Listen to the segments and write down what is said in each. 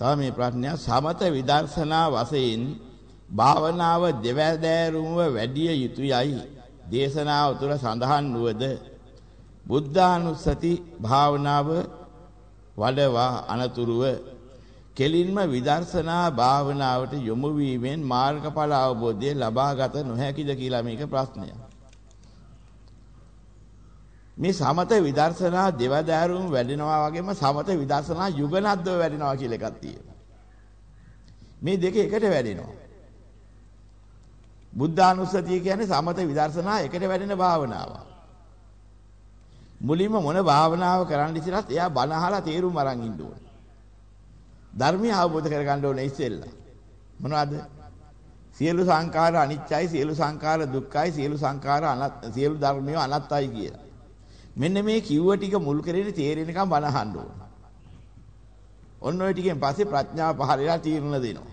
තව මේ ප්‍රශ්නය සමත විදර්ශනා වශයෙන් භාවනාව දෙවැදෑරුම්ව වැඩි යුතුයයි දේශනාව තුළ සඳහන් වූද බුද්ධානුස්සති භාවනාව වඩවා අනතුරුව කෙලින්ම විදර්ශනා භාවනාවට යොමු වීමෙන් මාර්ගඵල අවබෝධය ලබාගත නොහැකිද කියලා මේක ප්‍රශ්නයක්. මේ සමත විදර්ශනා දෙවදාරුම් වැඩෙනවා වගේම සමත විදර්ශනා යුගනද්දව වැඩෙනවා කියලා එකක් තියෙනවා. මේ දෙක එකට වැඩෙනවා. බුද්ධානුස්සතිය කියන්නේ සමත විදර්ශනා එකට වැඩෙන භාවනාවක්. මුලින්ම මොන භාවනාව කරන්න ඉස්සරත් එයා බණ අහලා තේරුම් අරන් ඉන්න ඕනේ. ධර්මය අවබෝධ කරගන්න ඕනේ ඉස්සෙල්ලා. මොනවද? සියලු සංඛාර අනිත්‍යයි, සියලු සංඛාර දුක්ඛයි, සියලු සංඛාර අනත් සියලු ධර්මිය අනත්තයි කියලා. මෙන්න මේ කිව්ව ටික මුල් කරගෙන තේරෙනකම් බණ අහන්න ඕන. ඔන්න ඔය ටිකෙන් පස්සේ ප්‍රඥාව පහළලා තීරණ දෙනවා.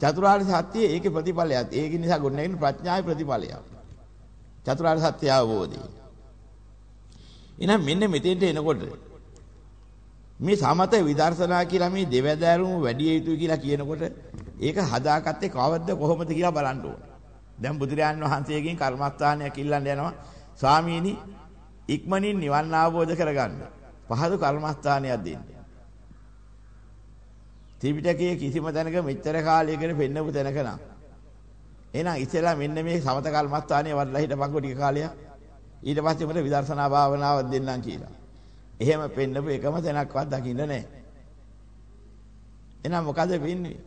චතුරාර්ය සත්‍ය ඒකේ ප්‍රතිඵලයක්. ඒක නිසා ගොඩනැගෙන ප්‍රඥාවේ ප්‍රතිඵලයක්. චතුරාර්ය සත්‍ය අවබෝධය. එහෙනම් මෙන්න මෙතෙන්ට එනකොට මේ සමත විදර්ශනා කියලා මේ දෙවැදෑරුම වැඩි යුතුයි කියලා කියනකොට ඒක හදාගත්තේ කවද්ද කොහොමද කියලා බලන්න ඕන. දැන් බුදුරජාන් වහන්සේගෙන් කර්මස්ථානයක් ඉල්ලන්න යනවා. ස්වාමීනි ඉක්මනින් නිවන් අවබෝධ කරගන්න. පහදු කර්මස්ථානයක් දෙන්න. ත්‍රිපිටකයේ කිසිම තැනක මෙච්චර කාලයකට පෙන්නපු තැනක නම් එහෙනම් ඉතලා මෙන්න මේ සමත කර්මස්ථානයේ වඩලා හිටපන්කො ටික කාලයක් ඊට පස්සේ මට විදර්ශනා භාවනාවක් දෙන්නම් කියලා. එහෙම පෙන්නපු එකම තැනක්වත් දකින්න නැහැ. එහෙනම් මොකද වෙන්නේ?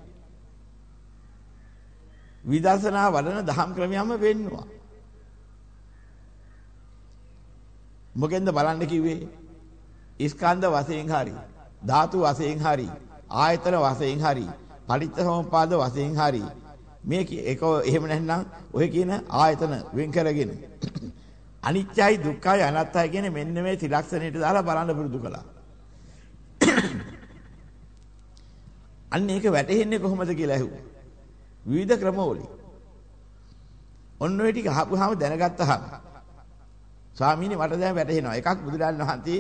විදර්ශනා වඩන දහම් ක්‍රමයක්ම වෙන්නවා. මොකෙන්ද බලන්න කිව්වේ? ස්කන්ධ වශයෙන් හරි, ධාතු වශයෙන් හරි, ආයතන වශයෙන් හරි, පටිච්චසමුප්පාද වශයෙන් හරි මේ එක එහෙම නැත්නම් ඔය කියන ආයතන වෙන් කරගෙන අනිත්‍යයි දුක්ඛයි අනාත්තයි කියන මෙන්න මේ ත්‍රිලක්ෂණයට දාලා බලන්න පුරුදු කළා. අන්න ඒක වැටහෙන්නේ කොහොමද කියලා ඇහුවා. විවිධ ක්‍රමවලින්. ඔන්න ඔය ටික අහපුවාම දැනගත්තාම ස්වාමීනි මට දැන් වැටහෙනවා. එකක් බුදුරජාණන් වහන්සේ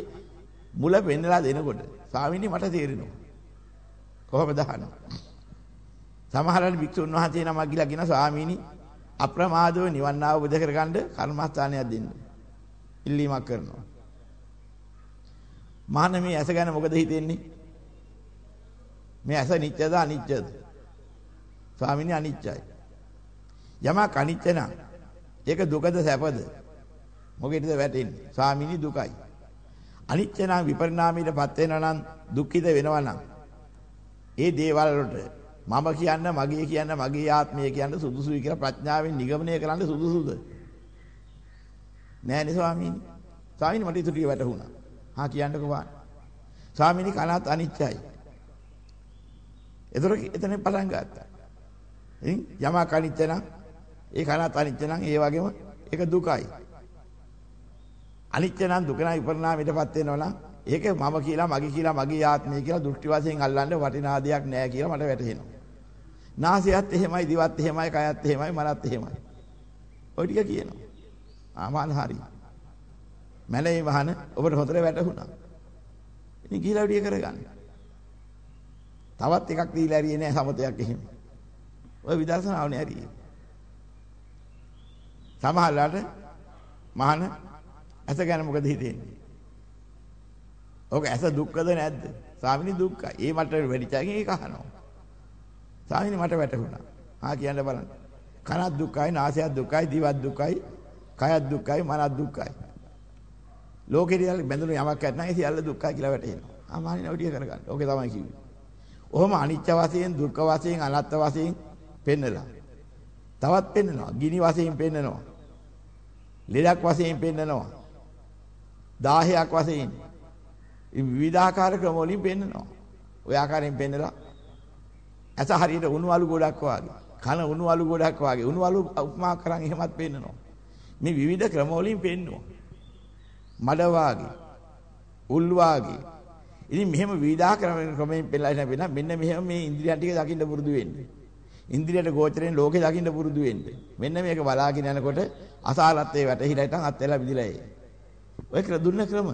මුල පෙන්නලා දෙනකොට ස්වාමීනි මට තේරෙනවා. කොහොමද අහන්නේ? සමහරවල් භික්ෂුන් වහන්සේ නමක් ගිලා කියන ස්වාමීනි අප්‍රමාදව නිවන් අවබෝධ කරගන්න කර්මස්ථානයක් දෙන්න. ඉල්ලීමක් කරනවා. මහාන මේ ඇස ගැන මොකද හිතෙන්නේ? මේ ඇස නිත්‍යද අනිත්‍යද? ස්වාමීනි අනිත්‍යයි. යමක් අනිත්‍ය නම් ඒක දුකද සැපද? මොකේද වැටෙන්නේ? ස්වාමීනි දුකයි. අනිත්‍ය නම් විපරිණාමයටපත් වෙනවා නම් දුක්ඛිත වෙනවා නම් ඒ දේවල් වලට මම කියන්න මගේ කියන්න මගේ ආත්මය කියන්න සුදුසුයි කියලා ප්‍රඥාවෙන් නිගමනය කරන්න සුදුසුද? නෑනේ ස්වාමීනි. ස්වාමීනි මට ඉතුරු ටික වැටහුණා. හා කියන්නකෝ වාන. ස්වාමීනි කනත් අනිත්‍යයි. ඒතර එතන පටන් ගත්තා. ඉතින් යමක් අනිත්‍ය නම් ඒ කනත් අනිත්‍ය නම් ඒ වගේම ඒක දුකයි. අනිත්‍ය නම් දුක නම් විපරණාමයටපත් වෙනවා නම් ඒක මම කියලා මගේ කියලා මගේ ආත්මය කියලා දෘෂ්ටි වශයෙන් අල්ලන්න වටිනා දෙයක් නෑ කියලා මට වැටහෙනවා. නාසයත් එහෙමයි, දිවත් එහෙමයි, කයත් එහෙමයි, මනත් එහෙමයි. ඔය ටික කියනවා. ආමාන හරි. මැලේ වහන ඔබට හොතර වැටුණා. ඉතින් ගිහිලා විදිය කරගන්න. තවත් එකක් දීලා හරියේ නෑ සමතයක් එහෙම. ඔය විදර්ශනාවනේ හරියේ. සමහරලාට මහාන ඇස ගැන මොකද හිතෙන්නේ? ඔක ඇස දුක්ඛද නැද්ද? ස්වාමිනී දුක්ඛයි. ඒ මට වැඩිචාගෙන් ඒක අහනවා. ස්වාමීනි මට වැටහුණා. ආ කියන්න බලන්න. කනත් දුක්ඛයි, නාසයත් දුක්ඛයි, දිවත් දුක්ඛයි, කයත් දුක්ඛයි, මනත් දුක්ඛයි. ලෝකෙදී බැඳුණු යමක් නැත්නම් ඒ සියල්ල දුක්ඛයි කියලා වැටහෙනවා. ආ මානින ඔටිය කරගන්න. ඕකේ තමයි කිව්වේ. ඔහොම අනිත්‍ය වශයෙන්, දුක්ඛ වශයෙන්, අනාත්ම වශයෙන් පෙන්නලා. තවත් පෙන්නනවා. ගිනි වශයෙන් පෙන්නනවා. ලෙඩක් වශයෙන් පෙන්නනවා. 10ක් වශයෙන් විවිධාකාර ක්‍රම වලින් පෙන්නනවා. ඔය ආකාරයෙන් පෙන්නලා ඇස හරියට උණු අලු ගොඩක් වාගේ. කන උණු අලු ගොඩක් වාගේ. උණු අලු උපමා කරන් එහෙමත් පෙන්නනවා. මේ විවිධ ක්‍රම වලින් පෙන්නවා. මඩ වාගේ. උල් වාගේ. ඉතින් මෙහෙම විවිධාකාර ක්‍රමයෙන් පෙන්නලා නැවෙන මෙන්න මෙහෙම මේ ඉන්ද්‍රියන් ටික දකින්න පුරුදු වෙන්නේ. ඉන්ද්‍රියට ගෝචරයෙන් ලෝකේ දකින්න පුරුදු වෙන්නේ. මෙන්න මේක බලාගෙන යනකොට අසාලත්වේ වැටහිලා ඉතින් අත් වෙලා විදිලා ඒ. ඔය කර දුන්න ක්‍රම.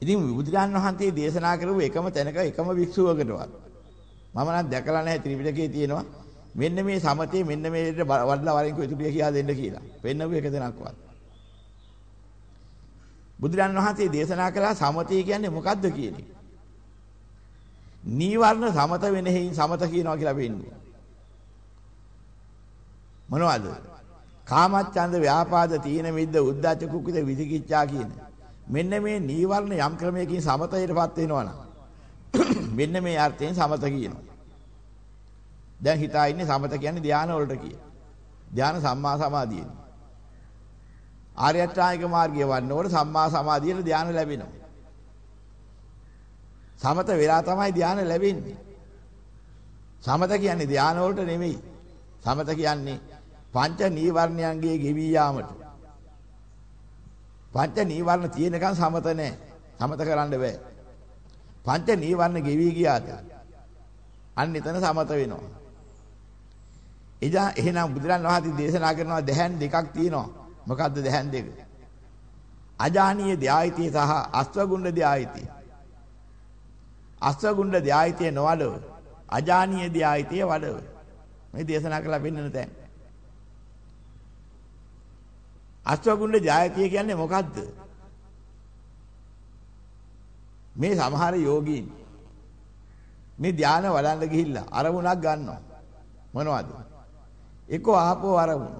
ඉතින් බුදුරජාන් වහන්සේ දේශනා කරපු එකම තැනක එකම වික්ෂුවකටවත් මම නම් දැකලා නැහැ ත්‍රිපිටකයේ තියෙනවා මෙන්න මේ සමතේ මෙන්න මේකට වඩලා වරින් කොයිතුලිය කියලා දෙන්න කියලා. පෙන්නපු එක දෙනක්වත්. බුදුරජාන් වහන්සේ දේශනා කළා සමතේ කියන්නේ මොකද්ද කියන එක. නීවරණ සමත වෙන හේයින් සමත කියනවා කියලා වෙන්නේ. මොනවද? කාමච්ඡන්ද ව්‍යාපාද තීන මිද්ද උද්ධච්ච කුක්කුද විචිකිච්ඡා කියන. මෙන්න මේ නීවරණ යම් ක්‍රමයකින් සමතයටපත් වෙනවනම් මෙන්න මේ අර්ථයෙන් සමත කියනවා. දැන් හිතා ඉන්නේ සමත කියන්නේ ධානය වලට කිය. ධාන සම්මා සමාධියනේ. ආර්ය අෂ්ටාංගික මාර්ගය වන්නකොට සම්මා සමාධියට ධානය ලැබෙනවා. සමත වෙලා තමයි ධානය ලැබෙන්නේ. සමත කියන්නේ ධාන වලට නෙමෙයි. සමත කියන්නේ පංච නීවරණයන්ගේ ගෙවි යාමට. පංච නීවරණ තියෙනකන් සමත නැහැ. සමත කරන්න බෑ. පංච නීවරණ ගෙවි ගියාද අන්න එතන සමත වෙනවා. එදා එහෙනම් බුදුරන් වහන්සේ දේශනා කරනවා දැහන් දෙකක් තියෙනවා. මොකද්ද දැහන් දෙක? අජානීය ධායිතිය සහ අස්වගුණ්ඩ ධායිතිය. අස්වගුණ්ඩ ධායිතිය නොවඩව අජානීය ධායිතිය වඩව. මේ දේශනා කළා පෙන්වන තැන. අස්වගුණ්ඩ ධායිතිය කියන්නේ මොකද්ද? මේ සමහර යෝගීන් මේ ධානය වඩන්න ගිහිල්ලා අරමුණක් ගන්නවා. මොනවද? එක්ක ආපෝ අරමුණ.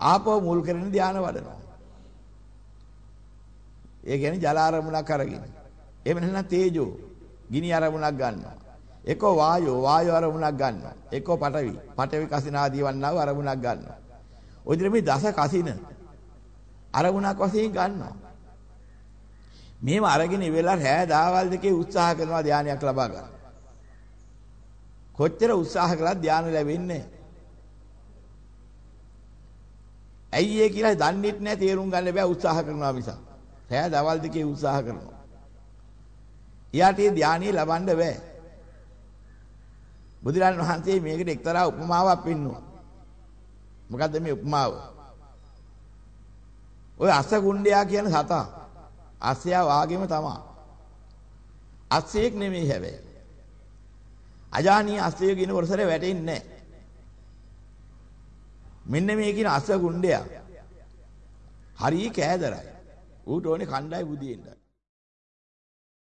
ආපෝ මුල් කරගෙන ධානය වඩනවා. ඒ කියන්නේ ජල අරමුණක් අරගෙන. එහෙම නැත්නම් තේජෝ ගිනි අරමුණක් ගන්නවා. එක්ක වායෝ වායෝ අරමුණක් ගන්නවා. එක්ක පඨවි පඨවි කසින ආදී වන්නා වූ අරමුණක් ගන්නවා. ඔය විදිහට මේ දස කසින අරමුණක් වශයෙන් ගන්නවා. මේව අරගෙන ඉවෙලා රෑ දාවල් දෙකේ උත්සාහ කරනවා ධානයක් ලබා ගන්න. කොච්චර උත්සාහ කළත් ධානය ලැබෙන්නේ ඇයි ඒ කියලා දන්නෙත් නැහැ තේරුම් ගන්න බෑ උත්සාහ කරනවා මිස. රෑ දවල් දෙකේ උත්සාහ කරනවා. ඊට ඒ ධානය ලබන්න බෑ. බුදුරජාණන් වහන්සේ මේකට එක්තරා උපමාවක් පෙන්නුවා. මොකද්ද මේ උපමාව? ඔය අස කුණ්ඩයා කියන සතා අස්සයා වාගේම තමයි. අස්සෙක් නෙමෙයි හැබැයි. අජානීය අස්සය කියන වරසර වැටෙන්නේ නැහැ. මෙන්න මේ කියන අස්ස ගුණ්ඩයා හරි කෑදරයි. ඌට ඕනේ කණ්ඩායි බුදියෙන්නයි.